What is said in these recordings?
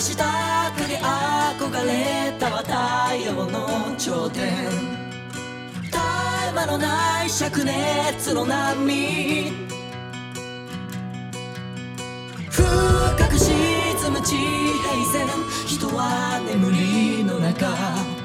私だけに憧れたは太陽の頂点絶え間のない灼熱の波深く沈む地平線人は眠りの中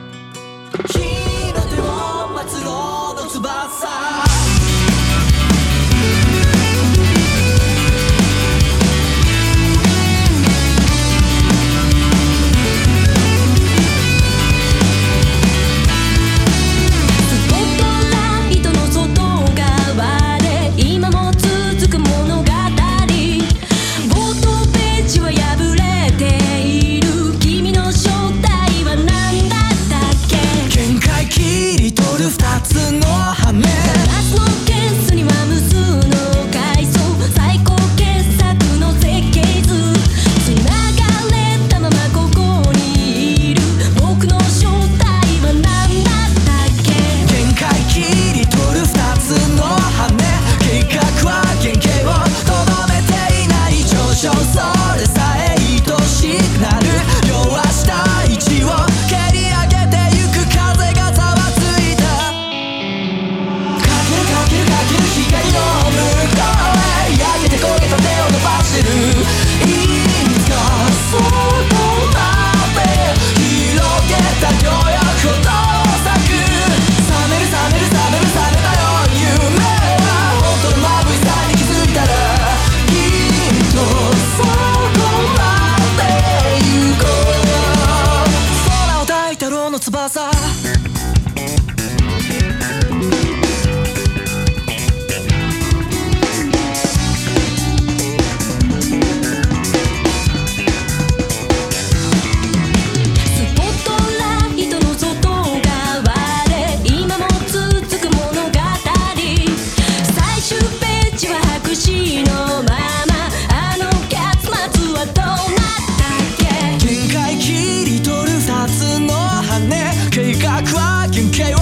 あ! Okay.